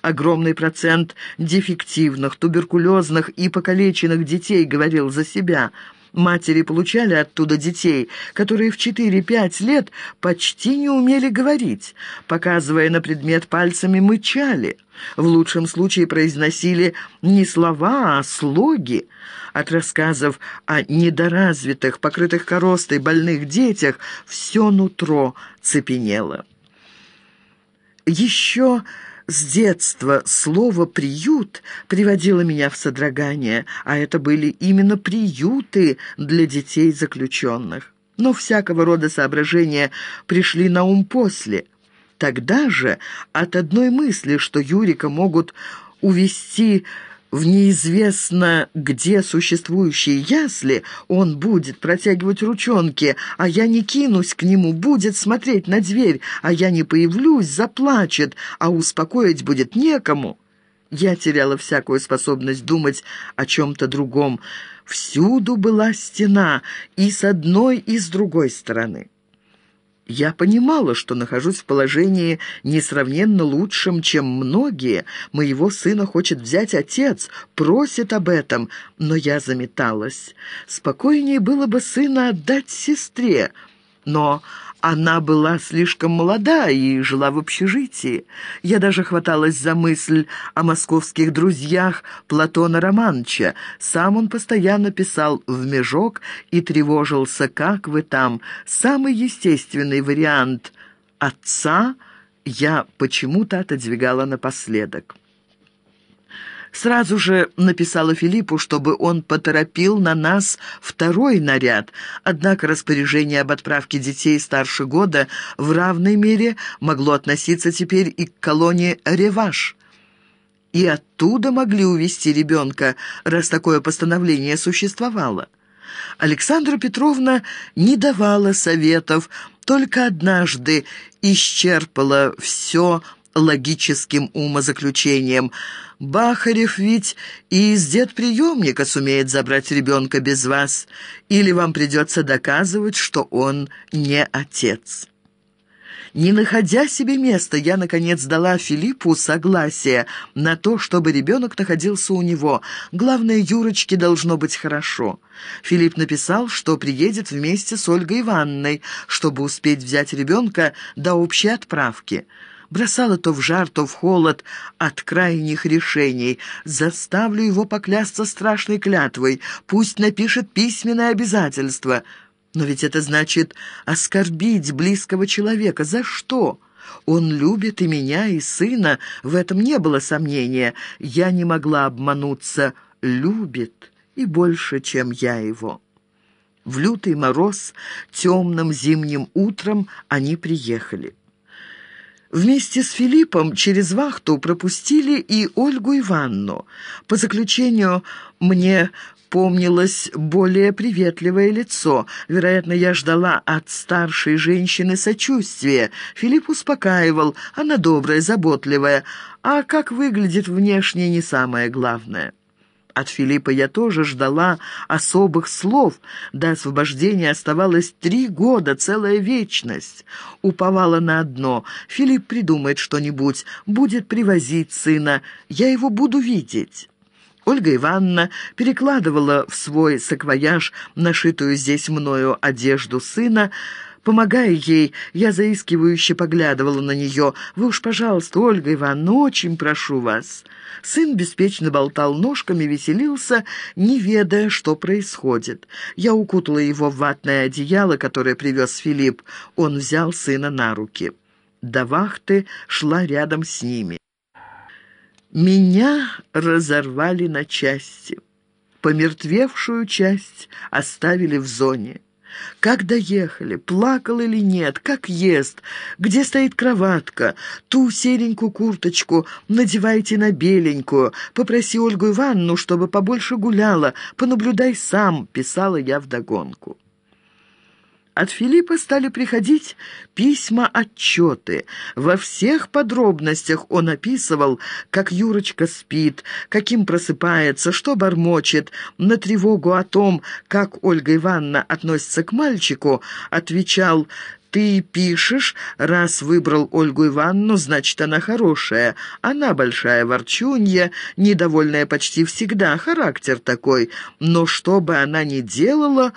Огромный процент дефективных, туберкулезных и покалеченных детей говорил за себя – Матери получали оттуда детей, которые в 4-5 лет почти не умели говорить. Показывая на предмет пальцами, мычали. В лучшем случае произносили не слова, а слоги. От рассказов о недоразвитых, покрытых коростой больных детях все нутро цепенело. Еще с детства слово «приют» приводило меня в содрогание, а это были именно приюты для детей заключенных. Но всякого рода соображения пришли на ум после. Тогда же от одной мысли, что Юрика могут увести в неизвестно где существующие ясли, он будет протягивать ручонки, а я не кинусь к нему, будет смотреть на дверь, а я не появлюсь, заплачет, а успокоить будет некому. Я теряла всякую способность думать о чем-то другом. Всюду была стена, и с одной, и с другой стороны. Я понимала, что нахожусь в положении несравненно лучшем, чем многие. Моего сына хочет взять отец, просит об этом, но я заметалась. Спокойнее было бы сына отдать сестре, но она была слишком молода и жила в общежитии. Я даже хваталась за мысль о московских друзьях Платона Романча. Сам он постоянно писал в межок и тревожился, как вы там. Самый естественный вариант отца я почему-то отодвигала напоследок. Сразу же написала Филиппу, чтобы он поторопил на нас второй наряд, однако распоряжение об отправке детей старше года в равной мере могло относиться теперь и к колонии «Реваш». И оттуда могли увезти ребенка, раз такое постановление существовало. Александра Петровна не давала советов, только однажды исчерпала все логическим умозаключением. «Бахарев ведь и из детприемника сумеет забрать ребенка без вас, или вам придется доказывать, что он не отец». Не находя себе места, я, наконец, дала Филиппу согласие на то, чтобы ребенок находился у него. Главное, Юрочке должно быть хорошо. Филипп написал, что приедет вместе с Ольгой Ивановной, чтобы успеть взять ребенка до общей отправки бросала то в жар, то в холод от крайних решений. Заставлю его поклясться страшной клятвой, пусть напишет письменное обязательство. Но ведь это значит оскорбить близкого человека. За что? Он любит и меня, и сына, в этом не было сомнения. Я не могла обмануться. Любит и больше, чем я его. В лютый мороз, темным зимним утром они приехали. Вместе с Филиппом через вахту пропустили и Ольгу Ивановну. По заключению, мне помнилось более приветливое лицо. Вероятно, я ждала от старшей женщины сочувствия. Филипп успокаивал, она добрая, заботливая, а как выглядит внешне не самое главное. От Филиппа я тоже ждала особых слов. До освобождения оставалось три года, целая вечность. Уповала на одно. Филипп придумает что-нибудь, будет привозить сына. Я его буду видеть. Ольга Ивановна перекладывала в свой саквояж нашитую здесь мною одежду сына, Помогая ей, я заискивающе поглядывала на нее. «Вы уж, пожалуйста, Ольга Ивановна, очень прошу вас». Сын беспечно болтал ножками, веселился, не ведая, что происходит. Я укутала его в ватное одеяло, которое привез Филипп. Он взял сына на руки. До вахты шла рядом с ними. Меня разорвали на части. Помертвевшую часть оставили в зоне. Как доехали, плакал или нет, как ест, где стоит кроватка, ту серенькую курточку надевайте на беленькую, попроси Ольгу Ивановну, чтобы побольше гуляла, понаблюдай сам, писала я вдогонку. От Филиппа стали приходить письма-отчеты. Во всех подробностях он описывал, как Юрочка спит, каким просыпается, что бормочет. На тревогу о том, как Ольга Ивановна относится к мальчику, отвечал ты пишешь, раз выбрал Ольгу Ивановну, значит, она хорошая. Она большая ворчунья, недовольная почти всегда, характер такой. Но что бы она ни делала,